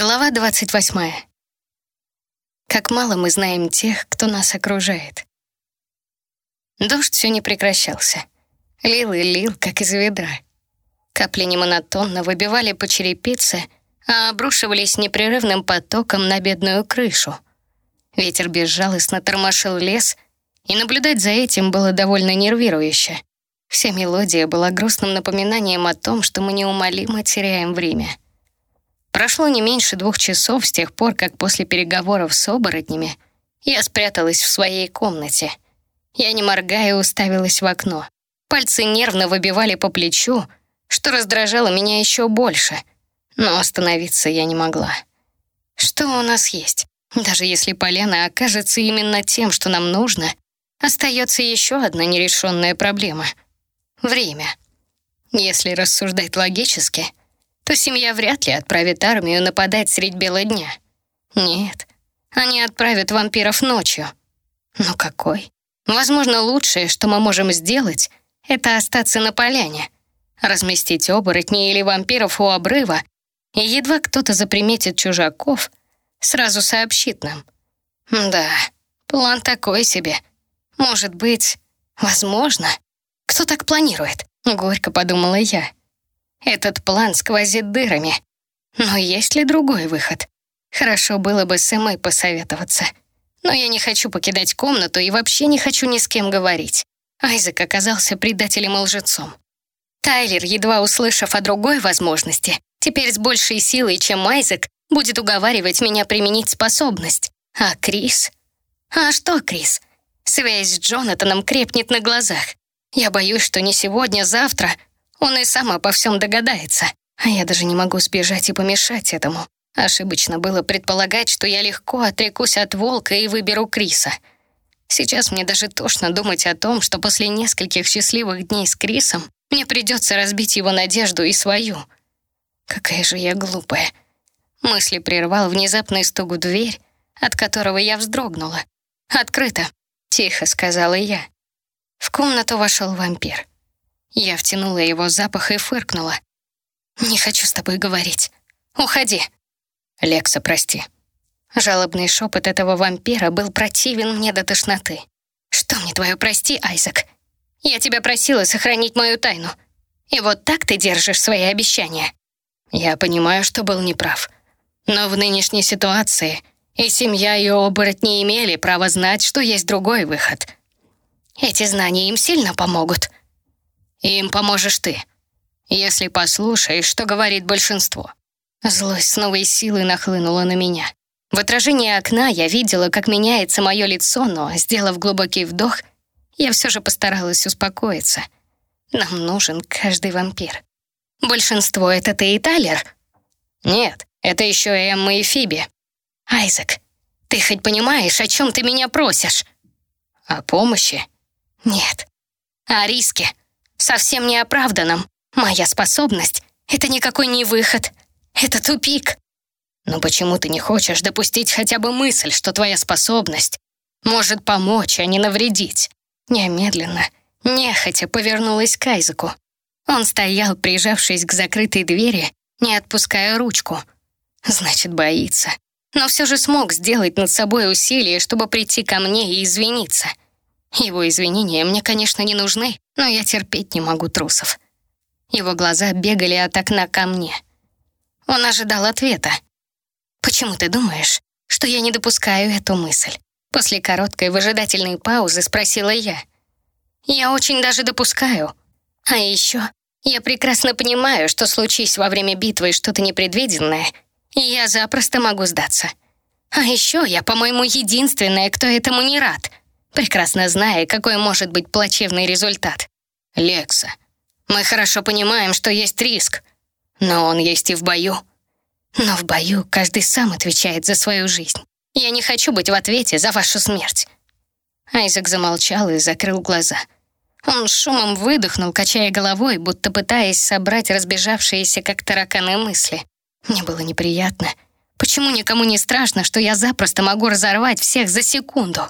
Глава 28. Как мало мы знаем тех, кто нас окружает. Дождь все не прекращался. Лил и лил, как из ведра. Капли немонотонно выбивали по черепице, а обрушивались непрерывным потоком на бедную крышу. Ветер безжалостно тормошил лес, и наблюдать за этим было довольно нервирующе. Вся мелодия была грустным напоминанием о том, что мы неумолимо теряем время — Прошло не меньше двух часов с тех пор, как после переговоров с оборотнями я спряталась в своей комнате. Я, не моргая, уставилась в окно. Пальцы нервно выбивали по плечу, что раздражало меня еще больше. Но остановиться я не могла. Что у нас есть? Даже если поляна окажется именно тем, что нам нужно, остается еще одна нерешенная проблема — время. Если рассуждать логически — то семья вряд ли отправит армию нападать средь бела дня. Нет, они отправят вампиров ночью. Но какой? Возможно, лучшее, что мы можем сделать, это остаться на поляне, разместить оборотней или вампиров у обрыва, и едва кто-то заприметит чужаков, сразу сообщит нам. Да, план такой себе. Может быть, возможно. Кто так планирует? Горько подумала я. Этот план сквозит дырами. Но есть ли другой выход? Хорошо было бы с Эмой посоветоваться. Но я не хочу покидать комнату и вообще не хочу ни с кем говорить. Айзек оказался предателем и лжецом. Тайлер, едва услышав о другой возможности, теперь с большей силой, чем Айзек, будет уговаривать меня применить способность. А Крис? А что Крис? Связь с Джонатаном крепнет на глазах. Я боюсь, что не сегодня, завтра он и сам обо всем догадается, а я даже не могу сбежать и помешать этому. Ошибочно было предполагать, что я легко отрекусь от волка и выберу Криса. Сейчас мне даже тошно думать о том, что после нескольких счастливых дней с Крисом мне придется разбить его надежду и свою. Какая же я глупая. Мысли прервал внезапный стук в дверь, от которого я вздрогнула. «Открыто», — тихо сказала я. В комнату вошел вампир. Я втянула его запах и фыркнула. «Не хочу с тобой говорить. Уходи!» «Лекса, прости». Жалобный шепот этого вампира был противен мне до тошноты. «Что мне твое прости, Айзек? Я тебя просила сохранить мою тайну. И вот так ты держишь свои обещания». Я понимаю, что был неправ. Но в нынешней ситуации и семья, и оборотни имели право знать, что есть другой выход. Эти знания им сильно помогут. Им поможешь ты, если послушаешь, что говорит большинство». Злость с новой силой нахлынула на меня. В отражении окна я видела, как меняется мое лицо, но, сделав глубокий вдох, я все же постаралась успокоиться. Нам нужен каждый вампир. Большинство — это ты и Тайлер? Нет, это еще Эмма и Фиби. Айзек, ты хоть понимаешь, о чем ты меня просишь? О помощи? Нет. О риске совсем неоправданным. Моя способность — это никакой не выход. Это тупик. Но почему ты не хочешь допустить хотя бы мысль, что твоя способность может помочь, а не навредить? Немедленно, нехотя повернулась к Айзеку. Он стоял, прижавшись к закрытой двери, не отпуская ручку. Значит, боится. Но все же смог сделать над собой усилие, чтобы прийти ко мне и извиниться — его извинения мне, конечно, не нужны, но я терпеть не могу трусов. Его глаза бегали от окна ко мне. Он ожидал ответа. «Почему ты думаешь, что я не допускаю эту мысль?» После короткой выжидательной паузы спросила я. «Я очень даже допускаю. А еще я прекрасно понимаю, что случись во время битвы что-то непредвиденное, и я запросто могу сдаться. А еще я, по-моему, единственная, кто этому не рад прекрасно зная, какой может быть плачевный результат. Лекса, мы хорошо понимаем, что есть риск, но он есть и в бою. Но в бою каждый сам отвечает за свою жизнь. Я не хочу быть в ответе за вашу смерть. Айзек замолчал и закрыл глаза. Он шумом выдохнул, качая головой, будто пытаясь собрать разбежавшиеся, как тараканы, мысли. Мне было неприятно. Почему никому не страшно, что я запросто могу разорвать всех за секунду?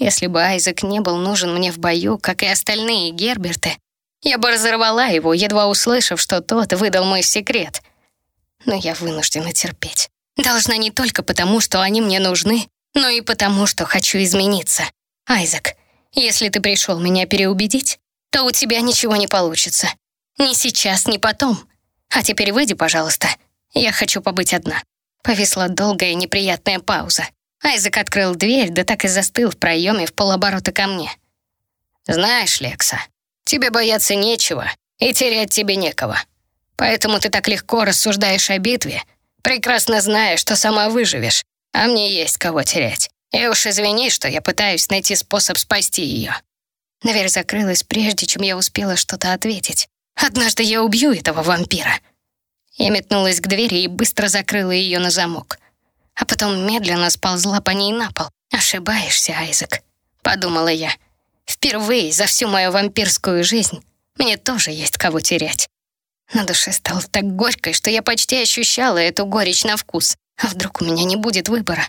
Если бы Айзек не был нужен мне в бою, как и остальные Герберты, я бы разорвала его, едва услышав, что тот выдал мой секрет. Но я вынуждена терпеть. Должна не только потому, что они мне нужны, но и потому, что хочу измениться. Айзек, если ты пришел меня переубедить, то у тебя ничего не получится. Ни сейчас, ни потом. А теперь выйди, пожалуйста. Я хочу побыть одна». Повисла долгая неприятная пауза. Айзек открыл дверь, да так и застыл в проеме в полоборота ко мне. «Знаешь, Лекса, тебе бояться нечего, и терять тебе некого. Поэтому ты так легко рассуждаешь о битве, прекрасно зная, что сама выживешь, а мне есть кого терять. И уж извини, что я пытаюсь найти способ спасти ее». Дверь закрылась, прежде чем я успела что-то ответить. «Однажды я убью этого вампира». Я метнулась к двери и быстро закрыла ее на замок. А потом медленно сползла по ней на пол. «Ошибаешься, Айзек», — подумала я. «Впервые за всю мою вампирскую жизнь мне тоже есть кого терять». На душе стало так горько, что я почти ощущала эту горечь на вкус. А вдруг у меня не будет выбора?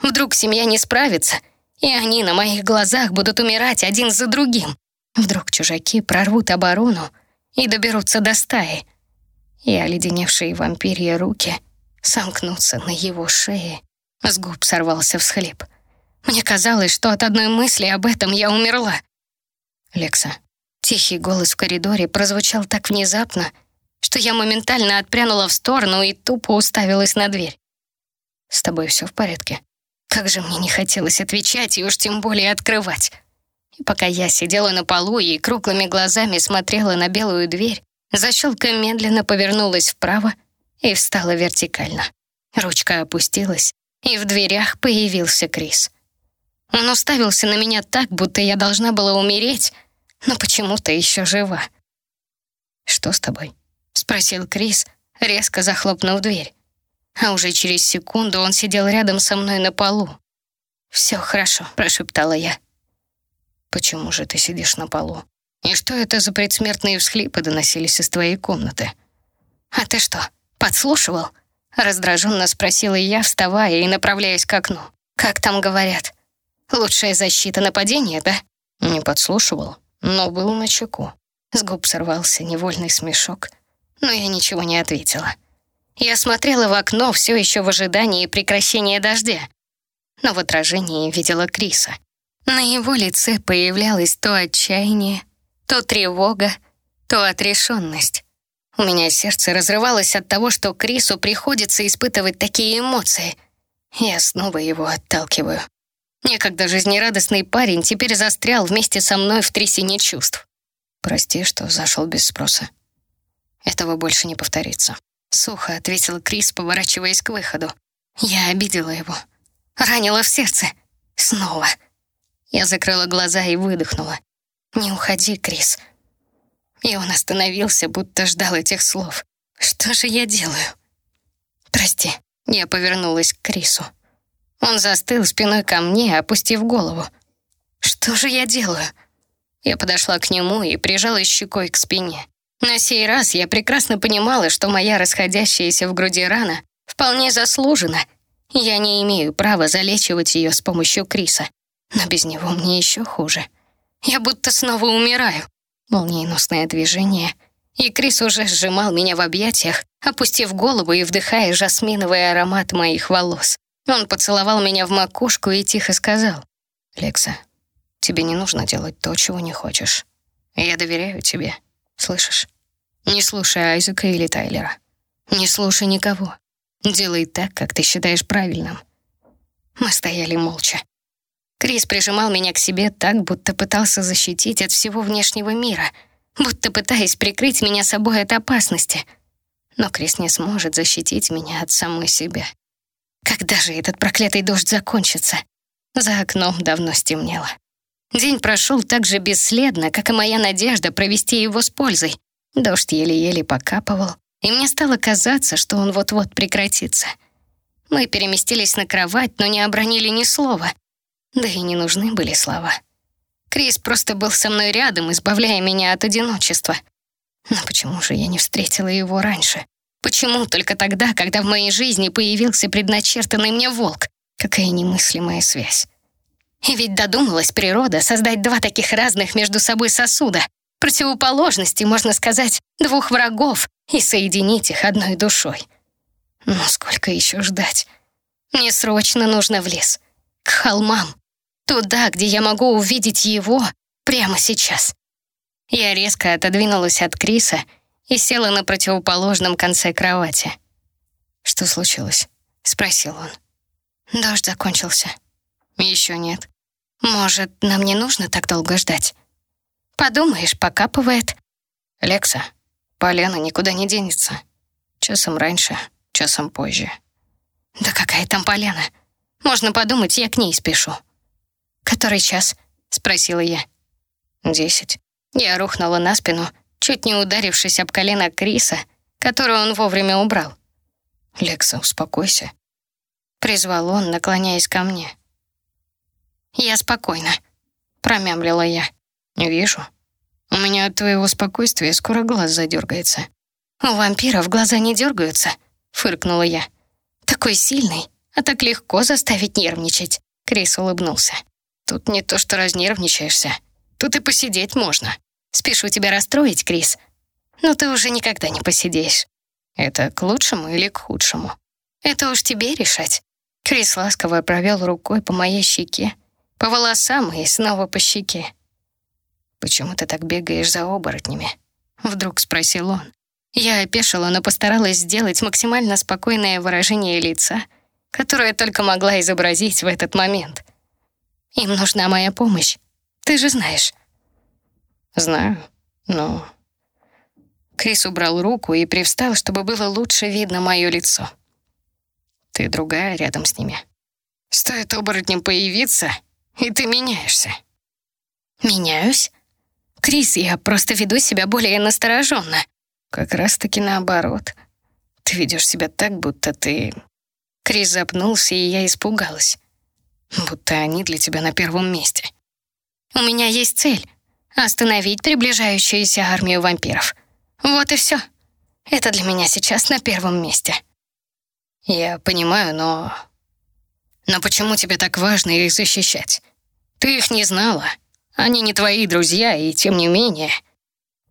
Вдруг семья не справится, и они на моих глазах будут умирать один за другим? Вдруг чужаки прорвут оборону и доберутся до стаи? И оледеневшие вампирьи руки сомкнутся на его шее. С губ сорвался всхлип. Мне казалось, что от одной мысли об этом я умерла. «Лекса». Тихий голос в коридоре прозвучал так внезапно, что я моментально отпрянула в сторону и тупо уставилась на дверь. «С тобой все в порядке?» Как же мне не хотелось отвечать и уж тем более открывать. И пока я сидела на полу и круглыми глазами смотрела на белую дверь, защелка медленно повернулась вправо и встала вертикально. Ручка опустилась, и в дверях появился Крис. Он уставился на меня так, будто я должна была умереть, но почему-то еще жива. «Что с тобой?» — спросил Крис, резко захлопнув дверь. А уже через секунду он сидел рядом со мной на полу. «Все хорошо», — прошептала я. «Почему же ты сидишь на полу? И что это за предсмертные всхлипы доносились из твоей комнаты?» «А ты что, подслушивал?» Раздраженно спросила я, вставая и направляясь к окну. «Как там говорят? Лучшая защита нападения, да?» Не подслушивал, но был на чеку. С губ сорвался невольный смешок — но я ничего не ответила. Я смотрела в окно все еще в ожидании прекращения дождя, но в отражении видела Криса. На его лице появлялось то отчаяние, то тревога, то отрешенность. У меня сердце разрывалось от того, что Крису приходится испытывать такие эмоции. Я снова его отталкиваю. Некогда жизнерадостный парень теперь застрял вместе со мной в трясине чувств. Прости, что зашел без спроса. Этого больше не повторится. Сухо ответил Крис, поворачиваясь к выходу. Я обидела его. Ранила в сердце. Снова. Я закрыла глаза и выдохнула. «Не уходи, Крис». И он остановился, будто ждал этих слов. «Что же я делаю?» «Прости». Я повернулась к Крису. Он застыл спиной ко мне, опустив голову. «Что же я делаю?» Я подошла к нему и прижалась щекой к спине. На сей раз я прекрасно понимала, что моя расходящаяся в груди рана вполне заслужена. Я не имею права залечивать ее с помощью Криса. Но без него мне еще хуже. Я будто снова умираю. Молниеносное движение. И Крис уже сжимал меня в объятиях, опустив голову и вдыхая жасминовый аромат моих волос. Он поцеловал меня в макушку и тихо сказал. «Лекса, тебе не нужно делать то, чего не хочешь. Я доверяю тебе. Слышишь? Не слушай Айзека или Тайлера. Не слушай никого. Делай так, как ты считаешь правильным. Мы стояли молча. Крис прижимал меня к себе так, будто пытался защитить от всего внешнего мира, будто пытаясь прикрыть меня собой от опасности. Но Крис не сможет защитить меня от самой себя. Когда же этот проклятый дождь закончится? За окном давно стемнело. День прошел так же бесследно, как и моя надежда провести его с пользой. Дождь еле-еле покапывал, и мне стало казаться, что он вот-вот прекратится. Мы переместились на кровать, но не обронили ни слова. Да и не нужны были слова. Крис просто был со мной рядом, избавляя меня от одиночества. Но почему же я не встретила его раньше? Почему только тогда, когда в моей жизни появился предначертанный мне волк? Какая немыслимая связь. И ведь додумалась природа создать два таких разных между собой сосуда, противоположности, можно сказать, двух врагов, и соединить их одной душой. Ну, сколько еще ждать? Мне срочно нужно в лес. К холмам. Туда, где я могу увидеть его прямо сейчас. Я резко отодвинулась от Криса и села на противоположном конце кровати. «Что случилось?» — спросил он. Дождь закончился. Еще нет. Может, нам не нужно так долго ждать? Подумаешь, покапывает. Лекса, Полена никуда не денется. Часом раньше, часом позже. Да какая там Полена? Можно подумать, я к ней спешу. Который час? Спросила я. Десять. Я рухнула на спину, чуть не ударившись об колено Криса, которую он вовремя убрал. «Лекса, успокойся», — призвал он, наклоняясь ко мне. «Я спокойна», — промямлила я. «Вижу. У меня от твоего спокойствия скоро глаз задергается». «У вампиров глаза не дергаются», — фыркнула я. «Такой сильный, а так легко заставить нервничать», — Крис улыбнулся. «Тут не то, что разнервничаешься. Тут и посидеть можно». «Спешу тебя расстроить, Крис, но ты уже никогда не посидишь». «Это к лучшему или к худшему?» «Это уж тебе решать». Крис ласково провел рукой по моей щеке, по волосам и снова по щеке. «Почему ты так бегаешь за оборотнями?» — вдруг спросил он. Я опешила, но постаралась сделать максимально спокойное выражение лица, которое только могла изобразить в этот момент. «Им нужна моя помощь. Ты же знаешь». «Знаю, но...» Крис убрал руку и привстал, чтобы было лучше видно мое лицо. «Ты другая рядом с ними. Стоит оборотням появиться, и ты меняешься. Меняюсь? Крис, я просто веду себя более настороженно. Как раз-таки наоборот. Ты ведешь себя так, будто ты... Крис запнулся, и я испугалась. Будто они для тебя на первом месте. У меня есть цель — остановить приближающуюся армию вампиров. Вот и все. Это для меня сейчас на первом месте. Я понимаю, но но почему тебе так важно их защищать? Ты их не знала. Они не твои друзья, и тем не менее...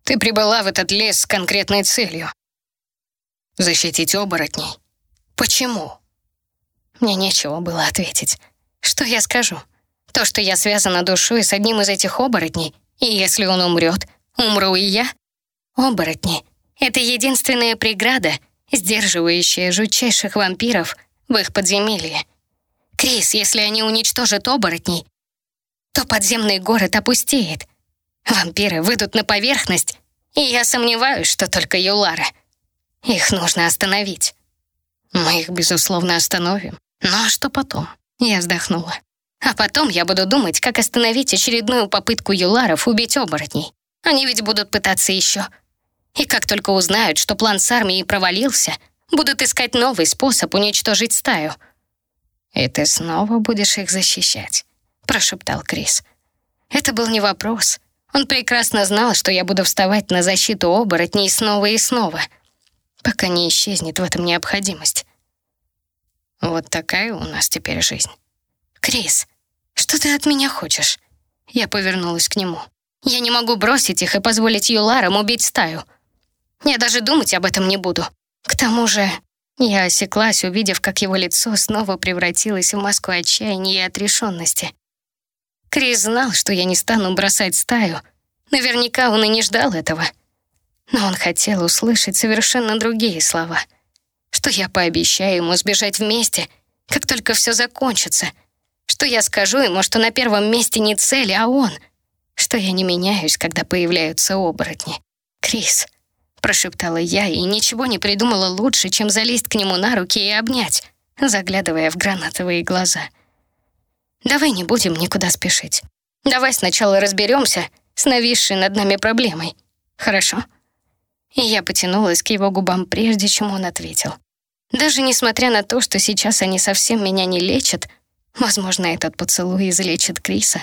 Ты прибыла в этот лес с конкретной целью. Защитить оборотней. Почему? Мне нечего было ответить. Что я скажу? То, что я связана душой с одним из этих оборотней, и если он умрет, умру и я? Оборотни — это единственная преграда, сдерживающая жутчайших вампиров в их подземелье. Крис, если они уничтожат оборотней, то подземный город опустеет. Вампиры выйдут на поверхность, и я сомневаюсь, что только Юлара. Их нужно остановить. Мы их, безусловно, остановим. Ну а что потом? Я вздохнула. А потом я буду думать, как остановить очередную попытку Юларов убить оборотней. Они ведь будут пытаться еще. И как только узнают, что план с армией провалился, будут искать новый способ уничтожить стаю — «И ты снова будешь их защищать», — прошептал Крис. Это был не вопрос. Он прекрасно знал, что я буду вставать на защиту оборотней снова и снова, пока не исчезнет в этом необходимость. Вот такая у нас теперь жизнь. «Крис, что ты от меня хочешь?» Я повернулась к нему. «Я не могу бросить их и позволить Юларам убить стаю. Я даже думать об этом не буду. К тому же я осеклась, увидев, как его лицо снова превратилось в маску отчаяния и отрешенности. Крис знал, что я не стану бросать стаю. Наверняка он и не ждал этого. Но он хотел услышать совершенно другие слова. Что я пообещаю ему сбежать вместе, как только все закончится. Что я скажу ему, что на первом месте не цель, а он. Что я не меняюсь, когда появляются оборотни. Крис, прошептала я и ничего не придумала лучше, чем залезть к нему на руки и обнять, заглядывая в гранатовые глаза. «Давай не будем никуда спешить. Давай сначала разберемся с нависшей над нами проблемой. Хорошо?» И я потянулась к его губам, прежде чем он ответил. Даже несмотря на то, что сейчас они совсем меня не лечат, возможно, этот поцелуй излечит Криса.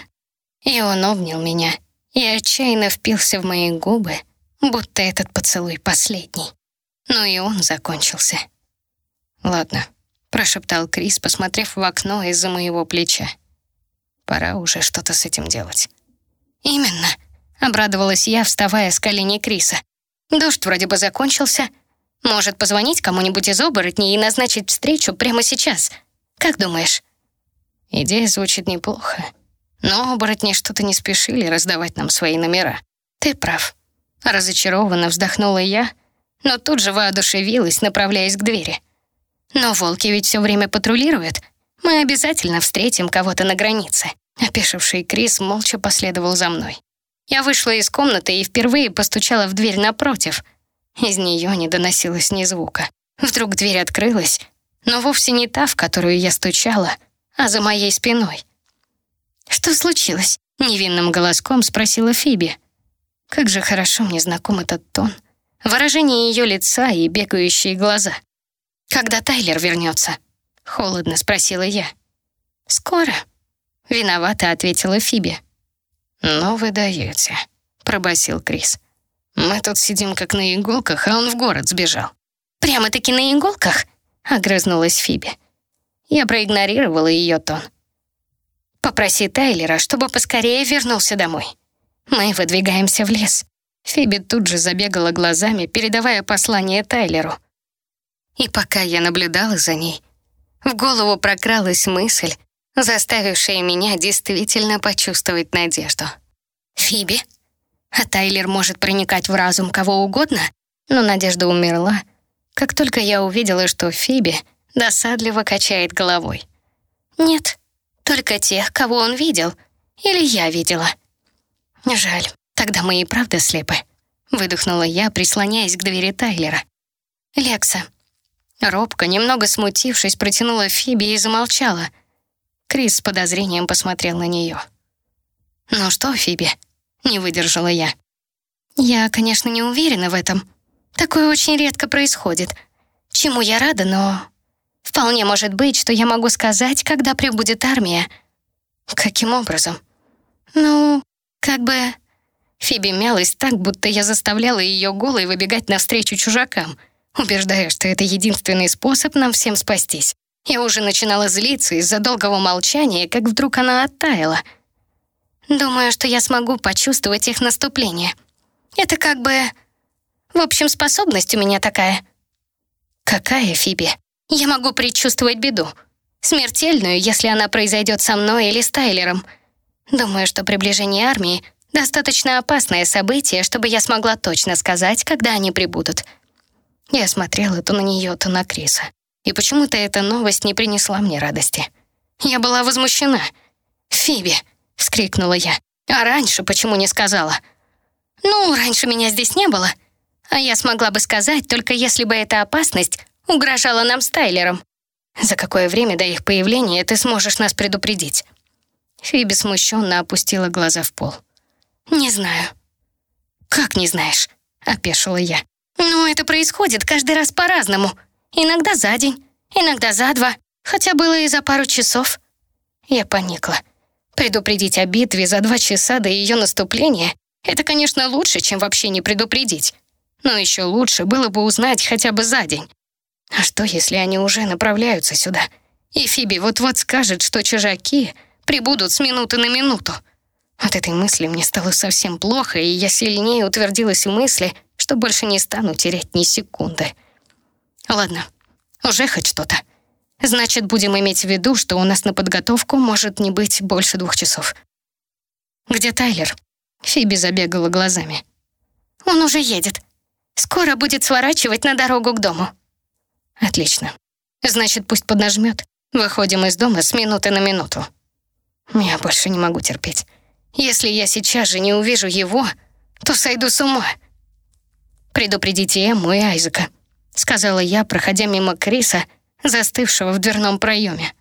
И он обнял меня и отчаянно впился в мои губы, будто этот поцелуй последний. Но и он закончился. «Ладно», — прошептал Крис, посмотрев в окно из-за моего плеча. «Пора уже что-то с этим делать». «Именно», — обрадовалась я, вставая с коленей Криса. «Дождь вроде бы закончился. Может, позвонить кому-нибудь из оборотней и назначить встречу прямо сейчас? Как думаешь?» Идея звучит неплохо. Но оборотни что-то не спешили раздавать нам свои номера. Ты прав. Разочарованно вздохнула я, но тут же воодушевилась, направляясь к двери. Но волки ведь все время патрулируют. Мы обязательно встретим кого-то на границе. Опешивший Крис молча последовал за мной. Я вышла из комнаты и впервые постучала в дверь напротив. Из нее не доносилось ни звука. Вдруг дверь открылась, но вовсе не та, в которую я стучала, а за моей спиной. «Что случилось?» — невинным голоском спросила Фиби. Как же хорошо мне знаком этот тон, выражение ее лица и бегающие глаза. «Когда Тайлер вернется?» — холодно спросила я. «Скоро», — виновато ответила Фиби. «Ну вы даете», — пробасил Крис. «Мы тут сидим как на иголках, а он в город сбежал». «Прямо-таки на иголках?» — огрызнулась Фиби. Я проигнорировала ее тон. «Попроси Тайлера, чтобы поскорее вернулся домой. Мы выдвигаемся в лес». Фиби тут же забегала глазами, передавая послание Тайлеру. И пока я наблюдала за ней, в голову прокралась мысль, заставившая меня действительно почувствовать надежду. Фиби? А Тайлер может проникать в разум кого угодно? Но надежда умерла, как только я увидела, что Фиби досадливо качает головой. Нет, только тех, кого он видел. Или я видела. Жаль, тогда мы и правда слепы. Выдохнула я, прислоняясь к двери Тайлера. «Лекса». Робко, немного смутившись, протянула Фиби и замолчала — Крис с подозрением посмотрел на нее. «Ну что, Фиби?» — не выдержала я. «Я, конечно, не уверена в этом. Такое очень редко происходит. Чему я рада, но... Вполне может быть, что я могу сказать, когда прибудет армия». «Каким образом?» «Ну, как бы...» Фиби мялась так, будто я заставляла ее голой выбегать навстречу чужакам, убеждая, что это единственный способ нам всем спастись. Я уже начинала злиться из-за долгого молчания, как вдруг она оттаяла. Думаю, что я смогу почувствовать их наступление. Это как бы... В общем, способность у меня такая. Какая, Фиби? Я могу предчувствовать беду. Смертельную, если она произойдет со мной или с Тайлером. Думаю, что приближение армии — достаточно опасное событие, чтобы я смогла точно сказать, когда они прибудут. Я смотрела то на нее, то на Криса. И почему-то эта новость не принесла мне радости. Я была возмущена. «Фиби!» — вскрикнула я. «А раньше почему не сказала?» «Ну, раньше меня здесь не было. А я смогла бы сказать, только если бы эта опасность угрожала нам с Тайлером. За какое время до их появления ты сможешь нас предупредить?» Фиби смущенно опустила глаза в пол. «Не знаю». «Как не знаешь?» — опешила я. «Ну, это происходит каждый раз по-разному», Иногда за день, иногда за два, хотя было и за пару часов. Я поникла. Предупредить о битве за два часа до ее наступления — это, конечно, лучше, чем вообще не предупредить. Но еще лучше было бы узнать хотя бы за день. А что, если они уже направляются сюда? И Фиби вот-вот скажет, что чужаки прибудут с минуты на минуту. От этой мысли мне стало совсем плохо, и я сильнее утвердилась в мысли, что больше не стану терять ни секунды. Ладно, уже хоть что-то. Значит, будем иметь в виду, что у нас на подготовку может не быть больше двух часов. Где Тайлер? Фиби забегала глазами. Он уже едет. Скоро будет сворачивать на дорогу к дому. Отлично. Значит, пусть поднажмет. Выходим из дома с минуты на минуту. Я больше не могу терпеть. Если я сейчас же не увижу его, то сойду с ума. Предупредите Эмму и Айзека сказала я, проходя мимо Криса, застывшего в дверном проеме.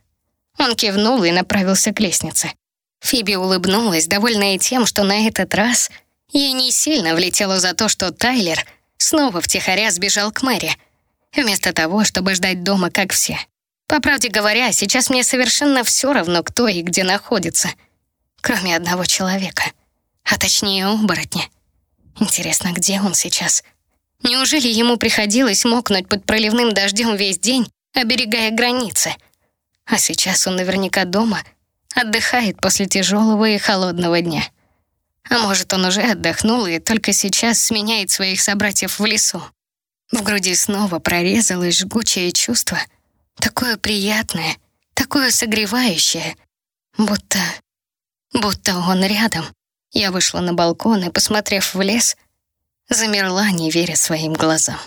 Он кивнул и направился к лестнице. Фиби улыбнулась, довольная тем, что на этот раз ей не сильно влетело за то, что Тайлер снова втихаря сбежал к Мэри, вместо того, чтобы ждать дома, как все. По правде говоря, сейчас мне совершенно все равно, кто и где находится, кроме одного человека, а точнее оборотня. Интересно, где он сейчас?» Неужели ему приходилось мокнуть под проливным дождем весь день, оберегая границы? А сейчас он наверняка дома, отдыхает после тяжелого и холодного дня. А может, он уже отдохнул и только сейчас сменяет своих собратьев в лесу. В груди снова прорезалось жгучее чувство, такое приятное, такое согревающее, будто... будто он рядом. Я вышла на балкон и, посмотрев в лес, замерла, не веря своим глазам.